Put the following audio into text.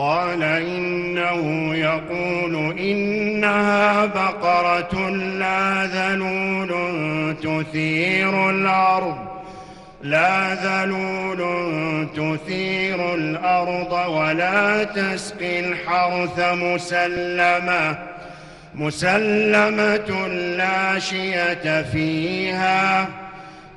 قال إنه يقول إنها بقرة لا ذلول تثير الأرض لا ذلول تثير الأرض ولا تسقي الحرث مسلمة مسلمة لا شية فيها.